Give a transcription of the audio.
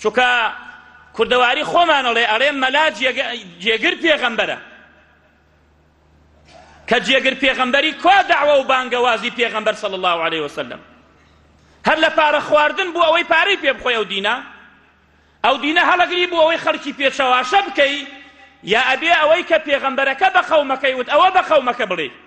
چونکە کوردەواری خۆمان ئەڵێ ئەڵێ مەلا جێگر پێغەمبەرە کە جێگر پێغەمبەری کوا داوە و بانگەوازی پێغەمبەر صلی الله عليه وسلم هەر لە پارە خواردن بوو ئەوەی پارەی پێ بخۆی ئەو دینە ئەو دینە هەڵەگری بوو ئەوەی خەڵکی پێچەواشە بکەی یا ئەبێ ئەوەی کە پێغەمبەرەکە بە قەومەکەی وت ئەوە بە قەومەکە بڵێ